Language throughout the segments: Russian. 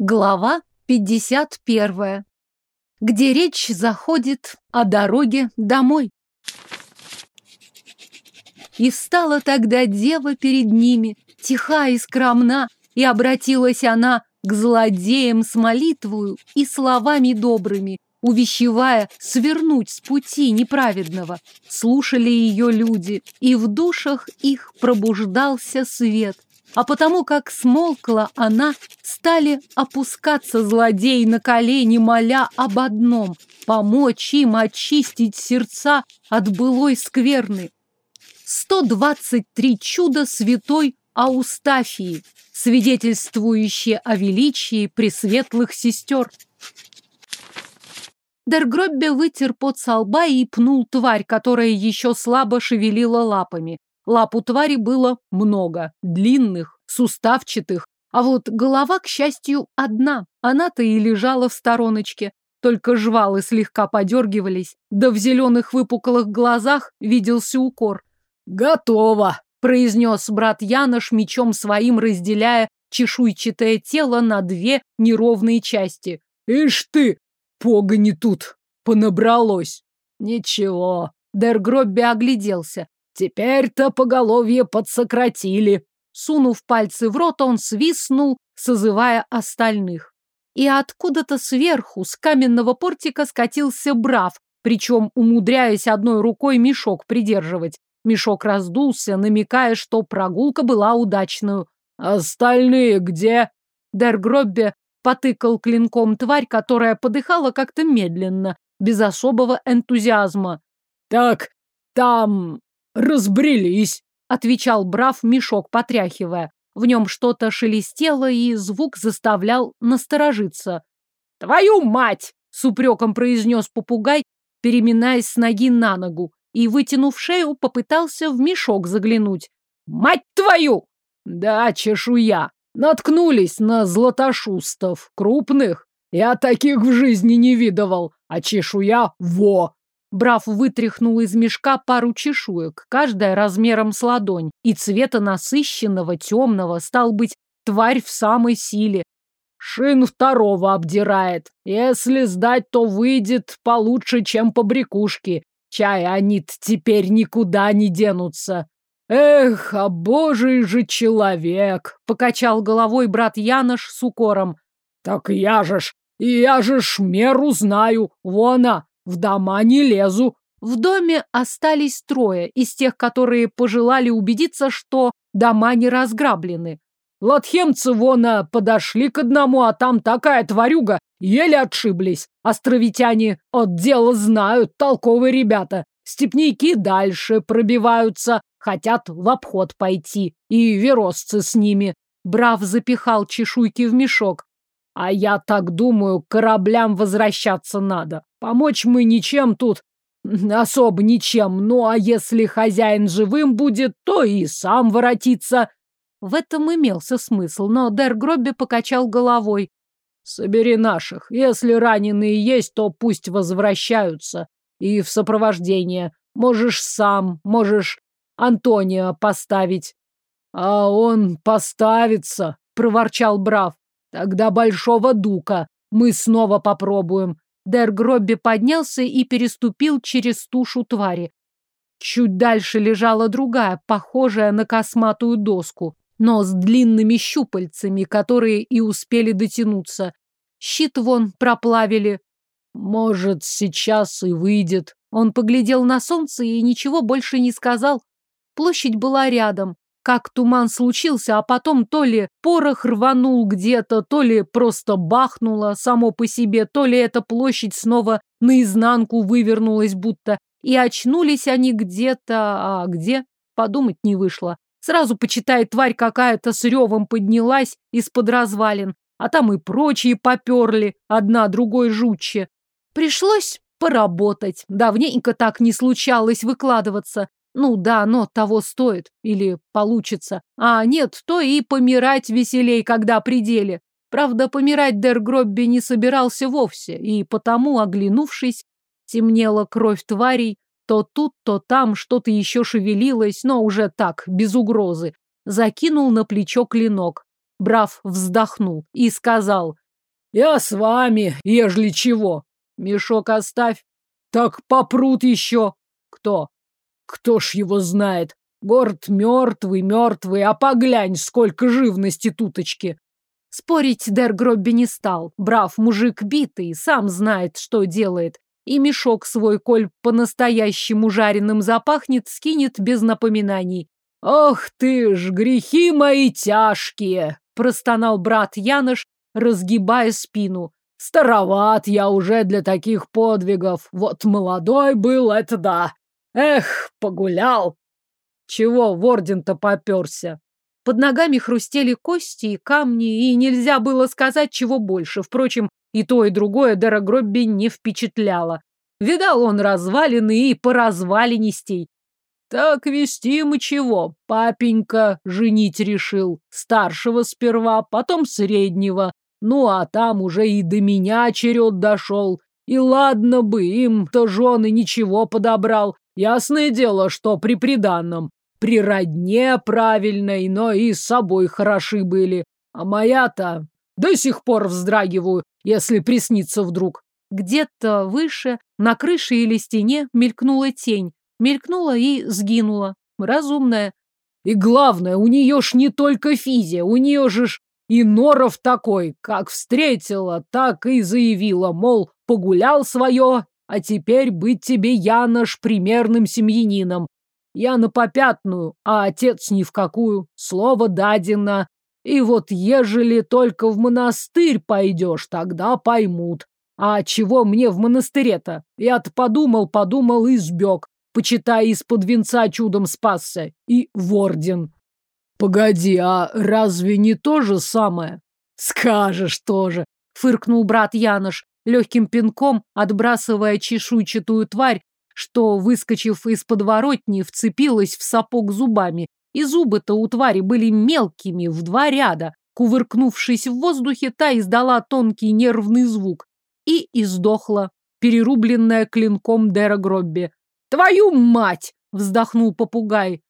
Глава 51. Где речь заходит о дороге домой. И встала тогда дева перед ними, тиха и скромна, и обратилась она к злодеям с молитвою и словами добрыми, увещевая свернуть с пути неправедного. Слушали ее люди, и в душах их пробуждался свет – а потому как смолкла она, стали опускаться злодеи на колени, моля об одном — помочь им очистить сердца от былой скверны. 123 чуда святой Аустафии, свидетельствующие о величии пресветлых сестер. Дергроббе вытер пот со лба и пнул тварь, которая еще слабо шевелила лапами. Лап у твари было много, длинных, суставчатых, а вот голова, к счастью, одна. Она-то и лежала в стороночке. Только жвалы слегка подергивались, да в зеленых выпуклых глазах виделся укор. «Готово!» — произнес брат Янош, мечом своим разделяя чешуйчатое тело на две неровные части. «Ишь ты, погони тут понабралось!» «Ничего!» — Дергробби огляделся. Теперь-то поголовье подсократили. Сунув пальцы в рот, он свистнул, созывая остальных. И откуда-то сверху, с каменного портика, скатился брав, причем умудряясь одной рукой мешок придерживать. Мешок раздулся, намекая, что прогулка была удачную. «Остальные где?» Дергроббе потыкал клинком тварь, которая подыхала как-то медленно, без особого энтузиазма. «Так, там разбрелись, отвечал Брав, мешок потряхивая. В нем что-то шелестело, и звук заставлял насторожиться. «Твою мать!» — с упреком произнес попугай, переминаясь с ноги на ногу, и, вытянув шею, попытался в мешок заглянуть. «Мать твою!» «Да, чешуя. Наткнулись на златошустов, крупных. Я таких в жизни не видывал, а чешуя — во!» Брав вытряхнул из мешка пару чешуек, каждая размером с ладонь, и цвета насыщенного, темного, стал быть, тварь в самой силе. Шин второго обдирает. Если сдать, то выйдет получше, чем по брякушке. Чай они теперь никуда не денутся. Эх, а божий же человек! Покачал головой брат Янош с укором. Так я же ж, я же ж меру знаю. Вон она, в дома не лезу. В доме остались трое из тех, которые пожелали убедиться, что дома не разграблены. Латхемцы вон а, подошли к одному, а там такая тварюга, еле отшиблись. Островитяне от дела знают, толковые ребята. Степники дальше пробиваются, хотят в обход пойти. И веросцы с ними. Брав запихал чешуйки в мешок. А я так думаю, кораблям возвращаться надо. Помочь мы ничем тут, особо ничем. Ну, а если хозяин живым будет, то и сам воротится. В этом имелся смысл, но Дер Гробби покачал головой. Собери наших. Если раненые есть, то пусть возвращаются. И в сопровождение. Можешь сам, можешь Антония поставить. А он поставится, проворчал Брав. Тогда большого дука мы снова попробуем. Дер Гробби поднялся и переступил через тушу твари. Чуть дальше лежала другая, похожая на косматую доску, но с длинными щупальцами, которые и успели дотянуться. Щит вон проплавили. Может, сейчас и выйдет. Он поглядел на солнце и ничего больше не сказал. Площадь была рядом как туман случился, а потом то ли порох рванул где-то, то ли просто бахнуло само по себе, то ли эта площадь снова наизнанку вывернулась будто. И очнулись они где-то, а где? Подумать не вышло. Сразу, почитай, тварь какая-то с ревом поднялась из-под развалин, а там и прочие поперли, одна другой жутче. Пришлось поработать. Давненько так не случалось выкладываться. Ну да, но того стоит. Или получится. А нет, то и помирать веселей, когда пределе. Правда, помирать Дер Гробби не собирался вовсе, и потому, оглянувшись, темнела кровь тварей, то тут, то там что-то еще шевелилось, но уже так, без угрозы. Закинул на плечо клинок. Брав вздохнул и сказал, Я с вами, ежели чего. Мешок оставь. Так попрут еще. Кто? Кто ж его знает? Город мертвый, мертвый, а поглянь, сколько живности туточки. Спорить Дер Гробби не стал. Брав мужик битый, сам знает, что делает. И мешок свой, коль по-настоящему жареным запахнет, скинет без напоминаний. «Ох ты ж, грехи мои тяжкие!» – простонал брат Янош, разгибая спину. «Староват я уже для таких подвигов. Вот молодой был, это да. Эх, погулял!» «Чего в орден-то поперся?» Под ногами хрустели кости и камни, и нельзя было сказать, чего больше. Впрочем, и то, и другое Дера Гробби не впечатляло. Видал он развалины и по развалинистей. Так вести мы чего? Папенька женить решил. Старшего сперва, потом среднего. Ну, а там уже и до меня черед дошел. И ладно бы, им-то жены ничего подобрал. Ясное дело, что при приданном. При родне правильной, но и с собой хороши были. А моя-то до сих пор вздрагиваю, если приснится вдруг. Где-то выше, на крыше или стене, мелькнула тень. Мелькнула и сгинула. Разумная. И главное, у нее ж не только физия, у нее же ж и норов такой, как встретила, так и заявила, мол, погулял свое, а теперь быть тебе, Янош, примерным семьянином. Я на попятную, а отец ни в какую. Слово дадено. И вот ежели только в монастырь пойдешь, тогда поймут. А чего мне в монастыре-то? Я-то подумал, подумал и сбег, почитай, из-под венца чудом спасся. И в орден. Погоди, а разве не то же самое? Скажешь тоже, фыркнул брат Янош, легким пинком отбрасывая чешуйчатую тварь, что, выскочив из подворотни, вцепилась в сапог зубами. И зубы-то у твари были мелкими, в два ряда. Кувыркнувшись в воздухе, та издала тонкий нервный звук и издохла, перерубленная клинком Дера Гробби. «Твою мать!» — вздохнул попугай.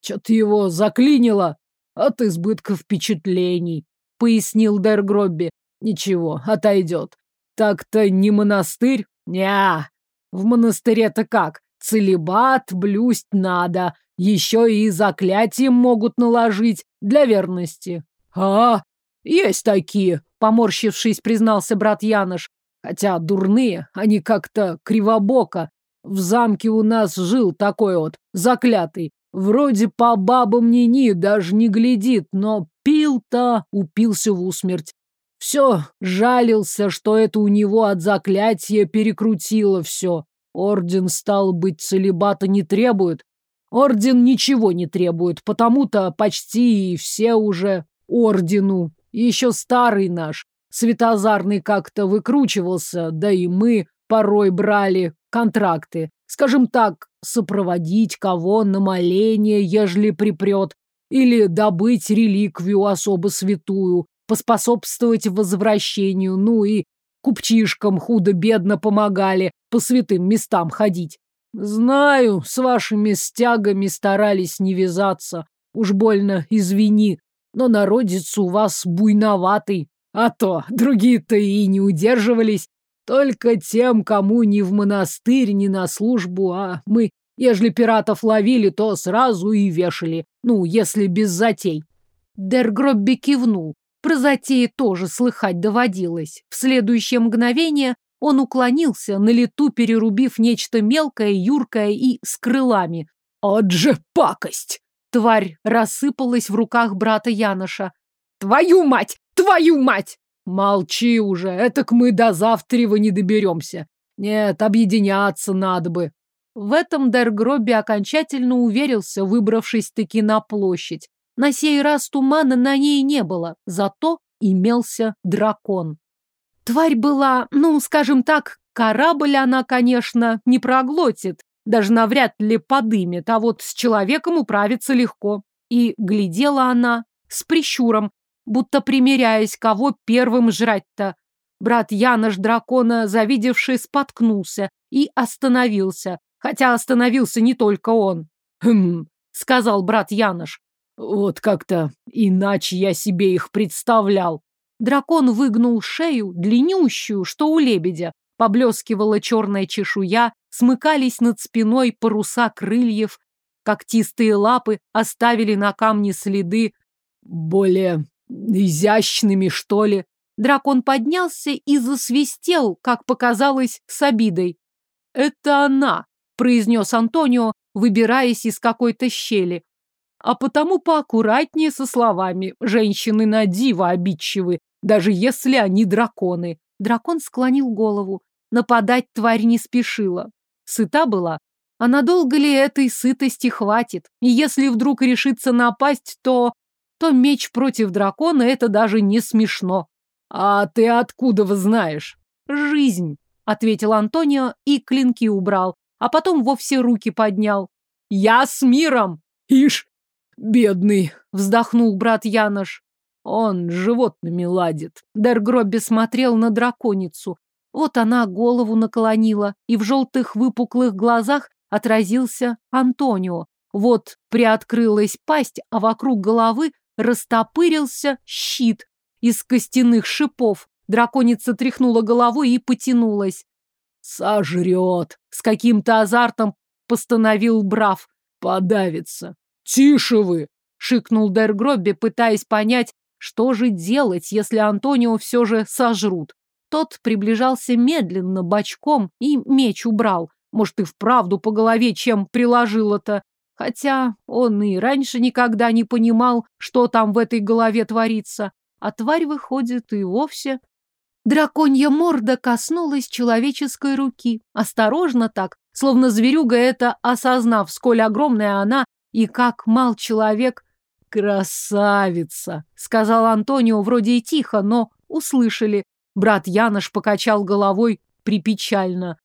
«Чё-то его заклинило от избытка впечатлений», — пояснил Дер Гробби. «Ничего, отойдет. Так-то не монастырь? Ня, в монастыре-то как? Целебат блюсть надо. Еще и заклятие могут наложить для верности. А, есть такие, поморщившись, признался брат Янош. Хотя дурные, они как-то кривобоко. В замке у нас жил такой вот, заклятый. Вроде по бабам ни-ни, даже не глядит, но пил-то, упился в усмерть. Все, жалился, что это у него от заклятия перекрутило все. Орден, стал быть, целебата не требует. Орден ничего не требует, потому-то почти все уже ордену. Еще старый наш, Светозарный как-то выкручивался, да и мы порой брали контракты. Скажем так, сопроводить кого на моление, ежели припрет, или добыть реликвию особо святую, поспособствовать возвращению, ну и купчишкам худо-бедно помогали по святым местам ходить. Знаю, с вашими стягами старались не вязаться. Уж больно, извини, но народец у вас буйноватый. А то, другие-то и не удерживались. Только тем, кому ни в монастырь, ни на службу, а мы, ежели пиратов ловили, то сразу и вешали. Ну, если без затей. Дергробби кивнул. Про затеи тоже слыхать доводилось. В следующее мгновение он уклонился, на лету перерубив нечто мелкое, юркое и с крылами. «От же пакость!» Тварь рассыпалась в руках брата Яноша. «Твою мать! Твою мать!» «Молчи уже, этак мы до завтрева не доберемся. Нет, объединяться надо бы». В этом Дергробби окончательно уверился, выбравшись-таки на площадь. На сей раз тумана на ней не было, зато имелся дракон. Тварь была, ну, скажем так, корабль она, конечно, не проглотит, даже навряд ли подымет, а вот с человеком управиться легко. И глядела она с прищуром, будто примеряясь, кого первым жрать-то. Брат Янош дракона, завидевший, споткнулся и остановился, хотя остановился не только он. «Хм», — сказал брат Янош, вот как-то иначе я себе их представлял. Дракон выгнул шею, длиннющую, что у лебедя. Поблескивала черная чешуя, смыкались над спиной паруса крыльев. Когтистые лапы оставили на камне следы более изящными, что ли. Дракон поднялся и засвистел, как показалось, с обидой. «Это она!» – произнес Антонио, выбираясь из какой-то щели. А потому поаккуратнее со словами. Женщины на диво обидчивы, даже если они драконы. Дракон склонил голову. Нападать тварь не спешила. Сыта была. А надолго ли этой сытости хватит? И если вдруг решится напасть, то... То меч против дракона — это даже не смешно. «А ты откуда вы знаешь?» «Жизнь», — ответил Антонио и клинки убрал, а потом вовсе руки поднял. «Я с миром!» «Ишь, бедный!» — вздохнул брат Янош. «Он животными ладит». Дергробби смотрел на драконицу. Вот она голову наклонила, и в желтых выпуклых глазах отразился Антонио. Вот приоткрылась пасть, а вокруг головы растопырился щит, из костяных шипов. Драконица тряхнула головой и потянулась. «Сожрет!» — с каким-то азартом постановил Брав. «Подавится!» «Тише вы!» — шикнул Дергробби, пытаясь понять, что же делать, если Антонио все же сожрут. Тот приближался медленно, бочком, и меч убрал. Может, и вправду по голове чем приложил это. Хотя он и раньше никогда не понимал, что там в этой голове творится а тварь выходит и вовсе. Драконья морда коснулась человеческой руки. Осторожно так, словно зверюга это, осознав, сколь огромная она и как мал человек. «Красавица!» — сказал Антонио вроде и тихо, но услышали. Брат Янош покачал головой припечально.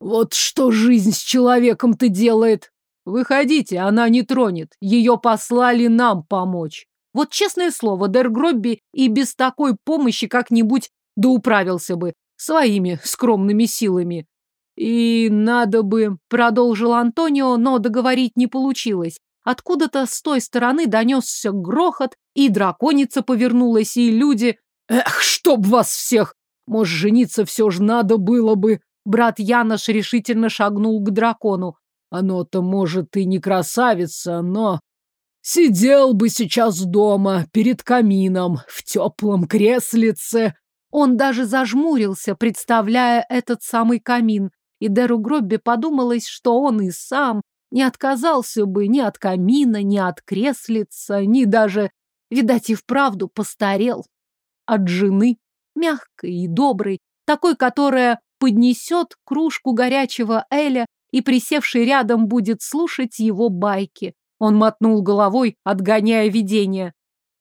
«Вот что жизнь с человеком-то делает!» «Выходите, она не тронет. Ее послали нам помочь». Вот честное слово, Дер Гробби и без такой помощи как-нибудь да управился бы своими скромными силами. И надо бы, продолжил Антонио, но договорить не получилось. Откуда-то с той стороны донесся грохот, и драконица повернулась, и люди... Эх, чтоб вас всех! Может, жениться все же надо было бы. Брат Янош решительно шагнул к дракону. Оно-то, может, и не красавица, но Сидел бы сейчас дома, перед камином, в теплом креслице. Он даже зажмурился, представляя этот самый камин. И Деру Гробби подумалось, что он и сам не отказался бы ни от камина, ни от креслица, ни даже, видать, и вправду постарел. От жены, мягкой и доброй, такой, которая поднесет кружку горячего Эля и, присевший рядом, будет слушать его байки. Он мотнул головой, отгоняя видение.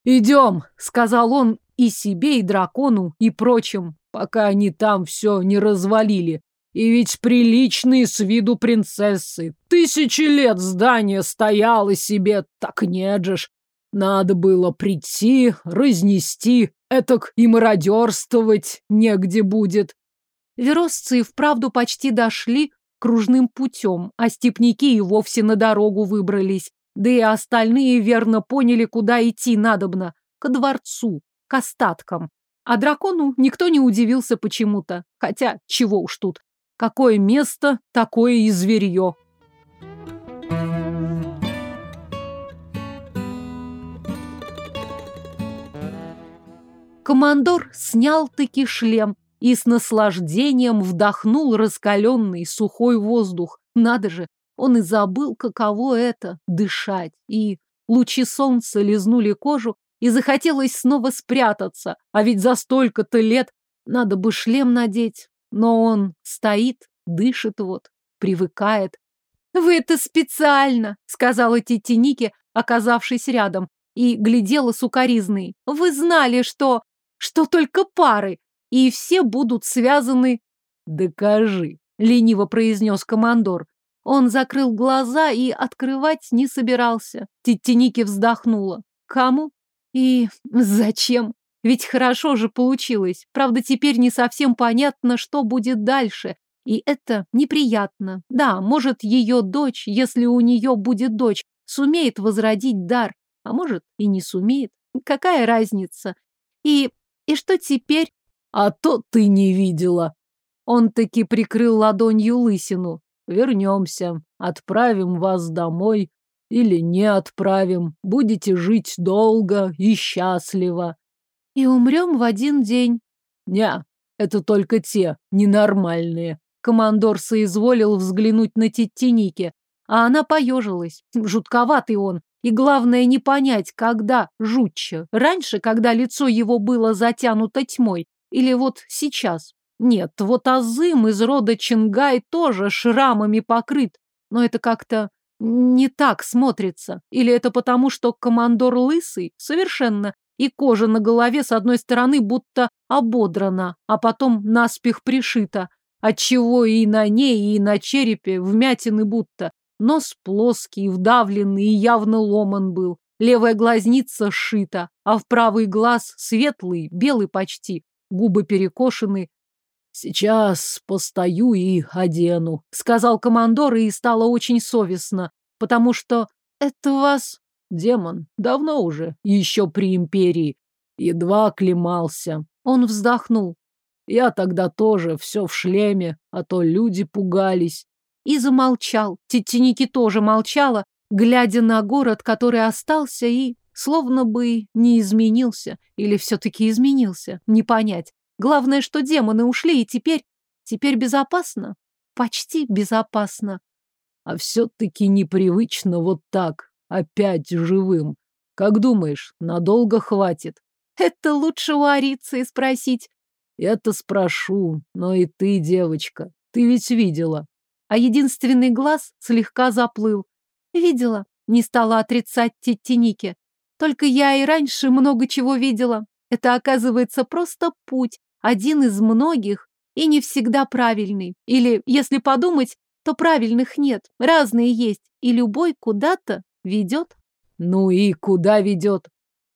«Идем», — сказал он и себе, и дракону, и прочим, пока они там все не развалили. И ведь приличные с виду принцессы. Тысячи лет здание стояло себе, так нет же ж. Надо было прийти, разнести, этак и мародерствовать негде будет. Веросцы вправду почти дошли кружным путем, а степники и вовсе на дорогу выбрались. Да и остальные верно поняли, куда идти надобно. Ко дворцу, к остаткам. А дракону никто не удивился почему-то. Хотя, чего уж тут. Какое место, такое и зверье. Командор снял-таки шлем и с наслаждением вдохнул раскаленный сухой воздух. Надо же, он и забыл, каково это — дышать. И лучи солнца лизнули кожу, и захотелось снова спрятаться. А ведь за столько-то лет надо бы шлем надеть. Но он стоит, дышит вот, привыкает. «Вы это специально!» — сказала тетя Ники, оказавшись рядом, и глядела сукоризной. «Вы знали, что... что только пары, и все будут связаны...» «Докажи!» — лениво произнес командор. Он закрыл глаза и открывать не собирался. Титтиники вздохнула. Кому? И зачем? Ведь хорошо же получилось. Правда, теперь не совсем понятно, что будет дальше. И это неприятно. Да, может, ее дочь, если у нее будет дочь, сумеет возродить дар. А может, и не сумеет. Какая разница? И И что теперь? А то ты не видела. Он таки прикрыл ладонью лысину. Вернемся, отправим вас домой или не отправим. Будете жить долго и счастливо. И умрем в один день. Не, это только те ненормальные. Командор соизволил взглянуть на Теттиники, а она поежилась. Жутковатый он. И главное не понять, когда жутче. Раньше, когда лицо его было затянуто тьмой, или вот сейчас. Нет, вот Азым из рода Чингай тоже шрамами покрыт, но это как-то не так смотрится. Или это потому, что командор лысый? Совершенно. И кожа на голове с одной стороны будто ободрана, а потом наспех пришита. Отчего и на ней, и на черепе вмятины будто. Нос плоский, вдавленный и явно ломан был. Левая глазница сшита, а в правый глаз светлый, белый почти. Губы перекошены, «Сейчас постою и одену», — сказал командор, и стало очень совестно, потому что это вас демон, давно уже, еще при империи, едва оклемался. Он вздохнул. Я тогда тоже все в шлеме, а то люди пугались. И замолчал. Тетеники тоже молчала, глядя на город, который остался и словно бы не изменился. Или все-таки изменился, не понять. Главное, что демоны ушли, и теперь... Теперь безопасно? Почти безопасно. А все-таки непривычно вот так, опять живым. Как думаешь, надолго хватит? Это лучше у Арицы спросить. Это спрошу, но и ты, девочка, ты ведь видела. А единственный глаз слегка заплыл. Видела, не стала отрицать Теттиники. Только я и раньше много чего видела. Это, оказывается, просто путь, один из многих и не всегда правильный. Или, если подумать, то правильных нет, разные есть, и любой куда-то ведет. Ну и куда ведет?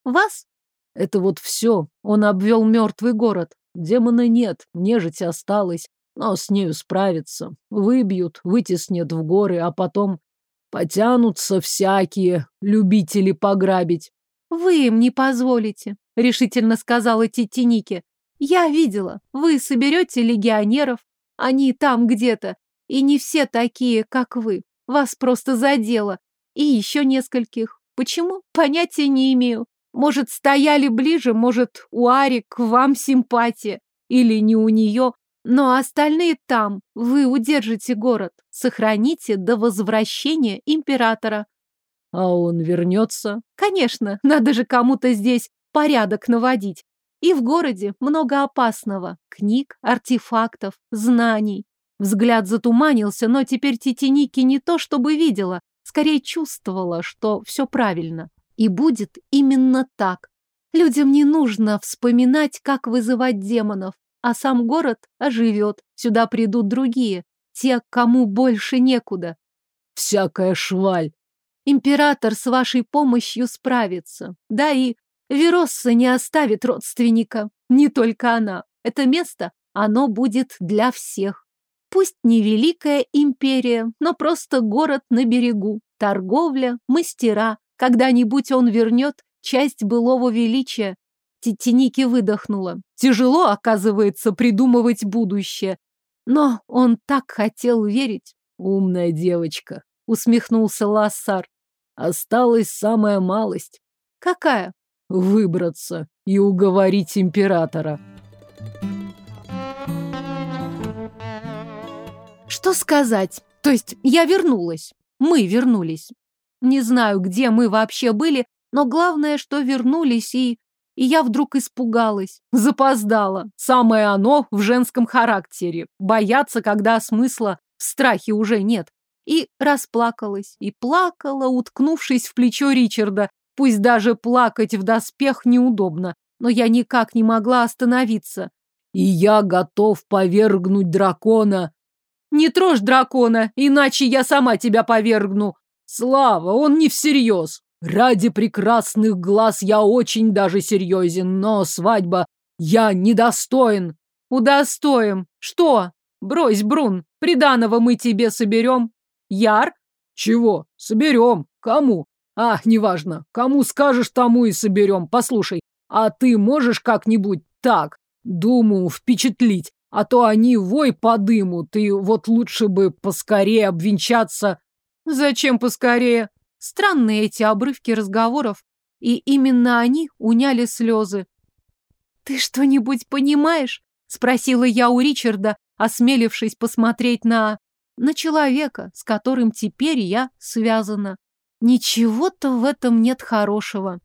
Вас? Это вот все. Он обвел мертвый город. Демона нет, нежить осталась, но с нею справиться. Выбьют, вытеснят в горы, а потом потянутся всякие любители пограбить. Вы им не позволите, решительно сказала Титиники. Я видела, вы соберете легионеров, они там где-то, и не все такие, как вы. Вас просто задело. И еще нескольких. Почему? Понятия не имею. Может, стояли ближе, может, у Ари к вам симпатия. Или не у нее. Но остальные там. Вы удержите город. Сохраните до возвращения императора. А он вернется? Конечно, надо же кому-то здесь порядок наводить. И в городе много опасного. Книг, артефактов, знаний. Взгляд затуманился, но теперь Титиники не то чтобы видела, скорее чувствовала, что все правильно. И будет именно так. Людям не нужно вспоминать, как вызывать демонов, а сам город оживет. Сюда придут другие, те, кому больше некуда. Всякая шваль. Император с вашей помощью справится. Да и Веросса не оставит родственника. Не только она. Это место, оно будет для всех. Пусть не великая империя, но просто город на берегу. Торговля, мастера. Когда-нибудь он вернет часть былого величия. Титиники выдохнула. Тяжело, оказывается, придумывать будущее. Но он так хотел верить. Умная девочка, усмехнулся Лассар. Осталась самая малость. Какая? выбраться и уговорить императора. Что сказать? То есть я вернулась. Мы вернулись. Не знаю, где мы вообще были, но главное, что вернулись, и... И я вдруг испугалась. Запоздала. Самое оно в женском характере. Бояться, когда смысла в страхе уже нет. И расплакалась. И плакала, уткнувшись в плечо Ричарда, Пусть даже плакать в доспех неудобно, но я никак не могла остановиться. И я готов повергнуть дракона. Не трожь дракона, иначе я сама тебя повергну. Слава, он не всерьез. Ради прекрасных глаз я очень даже серьезен, но свадьба я недостоин. Удостоим. Что? Брось, Брун, приданого мы тебе соберем. Яр? Чего? Соберем. Кому? А, неважно. Кому скажешь, тому и соберем. Послушай, а ты можешь как-нибудь так, думаю, впечатлить, а то они вой подымут, и вот лучше бы поскорее обвенчаться. Зачем поскорее? Странные эти обрывки разговоров, и именно они уняли слезы. «Ты что-нибудь понимаешь?» — спросила я у Ричарда, осмелившись посмотреть на... на человека, с которым теперь я связана. Ничего-то в этом нет хорошего.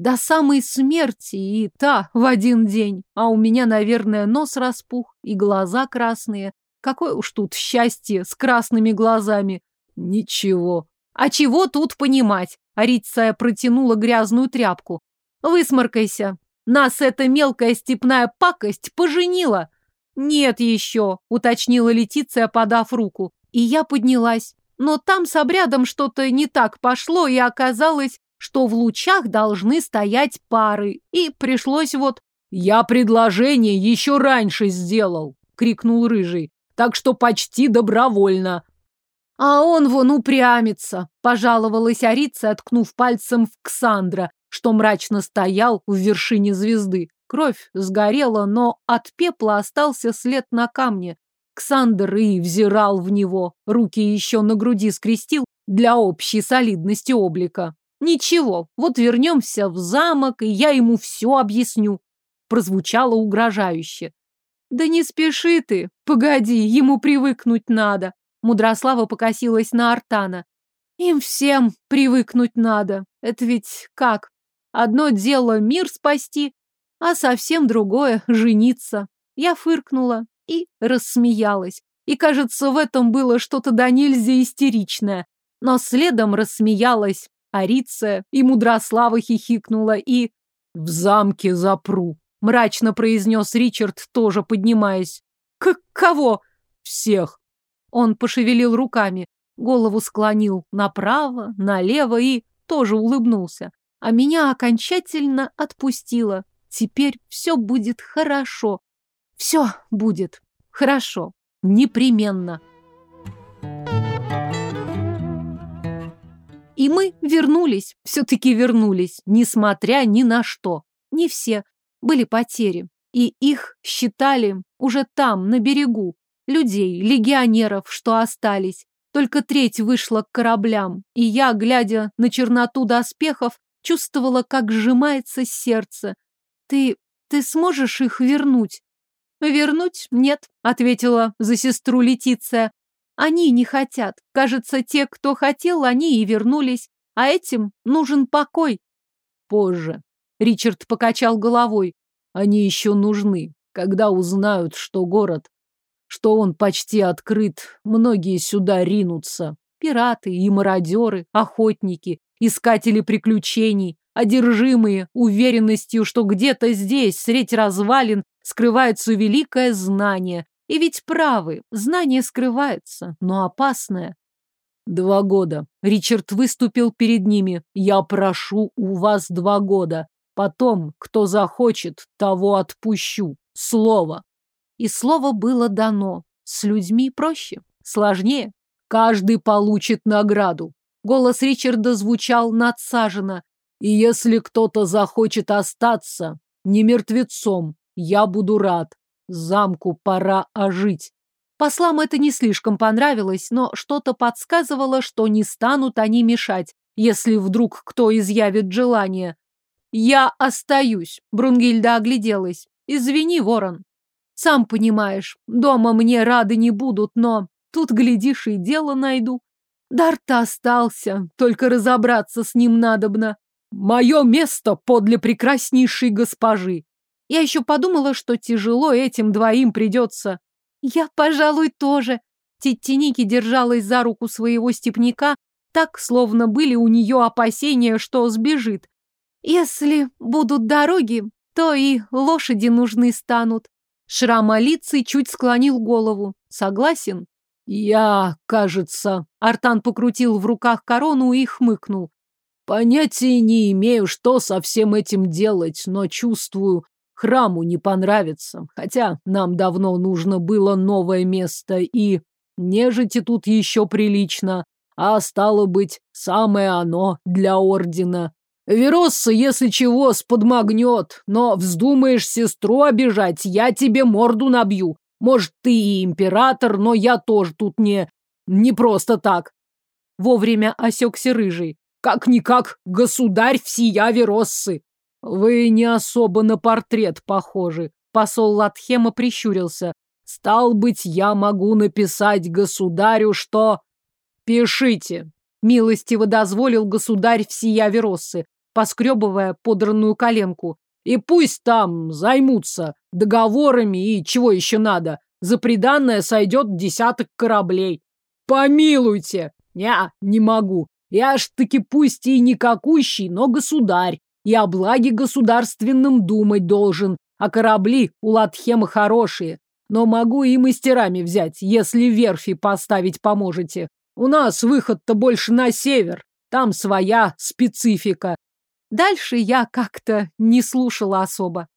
До самой смерти и та в один день. А у меня, наверное, нос распух и глаза красные. Какое уж тут счастье с красными глазами. Ничего. А чего тут понимать? Ариция протянула грязную тряпку. Высморкайся. Нас эта мелкая степная пакость поженила. Нет еще, уточнила Летиция, подав руку. И я поднялась. Но там с обрядом что-то не так пошло, и оказалось, что в лучах должны стоять пары. И пришлось вот... «Я предложение еще раньше сделал!» — крикнул Рыжий. «Так что почти добровольно!» «А он вон упрямится!» — пожаловалась Арица, откнув пальцем в Ксандра, что мрачно стоял в вершине звезды. Кровь сгорела, но от пепла остался след на камне. Ксандр и взирал в него, руки еще на груди скрестил для общей солидности облика. «Ничего, вот вернемся в замок, и я ему все объясню», прозвучало угрожающе. «Да не спеши ты, погоди, ему привыкнуть надо», Мудрослава покосилась на Артана. «Им всем привыкнуть надо. Это ведь как? Одно дело мир спасти, а совсем другое — жениться». Я фыркнула и рассмеялась. И, кажется, в этом было что-то да нельзя истеричное. Но следом рассмеялась Ариция, и Мудрослава хихикнула, и... «В замке запру», — мрачно произнес Ричард, тоже поднимаясь. «К кого?» «Всех». Он пошевелил руками, голову склонил направо, налево и тоже улыбнулся. А меня окончательно отпустило. Теперь все будет хорошо. Все будет хорошо. Непременно. И мы вернулись, все-таки вернулись, несмотря ни на что. Не все. Были потери. И их считали уже там, на берегу. Людей, легионеров, что остались. Только треть вышла к кораблям. И я, глядя на черноту доспехов, чувствовала, как сжимается сердце. Ты... ты сможешь их вернуть? Вернуть? Нет, ответила за сестру Летиция. Они не хотят. Кажется, те, кто хотел, они и вернулись. А этим нужен покой. Позже. Ричард покачал головой. Они еще нужны. Когда узнают, что город, что он почти открыт, многие сюда ринутся. Пираты и мародеры, охотники, искатели приключений, одержимые уверенностью, что где-то здесь, средь развалин, скрывается великое знание, и ведь правы, знание скрывается, но опасное. Два года. Ричард выступил перед ними. Я прошу у вас два года. Потом, кто захочет, того отпущу. Слово. И слово было дано. С людьми проще, сложнее. Каждый получит награду. Голос Ричарда звучал надсаженно. И если кто-то захочет остаться, не мертвецом, я буду рад. Замку пора ожить. Послам это не слишком понравилось, но что-то подсказывало, что не станут они мешать, если вдруг кто изъявит желание. «Я остаюсь», — Брунгильда огляделась. «Извини, ворон. Сам понимаешь, дома мне рады не будут, но тут, глядишь, и дело найду. Дарта остался, только разобраться с ним надобно. Мое место подле прекраснейшей госпожи. Я еще подумала, что тяжело этим двоим придется. Я, пожалуй, тоже. Титтиники держалась за руку своего степняка, так, словно были у нее опасения, что сбежит. Если будут дороги, то и лошади нужны станут. Шрамолицый чуть склонил голову. Согласен? Я, кажется... Артан покрутил в руках корону и хмыкнул. Понятия не имею, что со всем этим делать, но чувствую, Храму не понравится, хотя нам давно нужно было новое место, и нежити тут еще прилично, а стало быть, самое оно для ордена. Веросса, если чего, сподмогнет, но вздумаешь сестру обижать, я тебе морду набью. Может, ты и император, но я тоже тут не... не просто так. Вовремя осекся рыжий. Как-никак государь всея Вероссы. Вы не особо на портрет похожи. Посол Латхема прищурился. Стал быть, я могу написать государю, что... Пишите. Милостиво дозволил государь всея Вероссы, поскребывая подранную коленку. И пусть там займутся договорами и чего еще надо. За приданное сойдет десяток кораблей. Помилуйте! Я не могу. Я ж таки пусть и никакущий, но государь. И о благе государственном думать должен. А корабли у Латхема хорошие. Но могу и мастерами взять, если верфи поставить поможете. У нас выход-то больше на север. Там своя специфика. Дальше я как-то не слушала особо.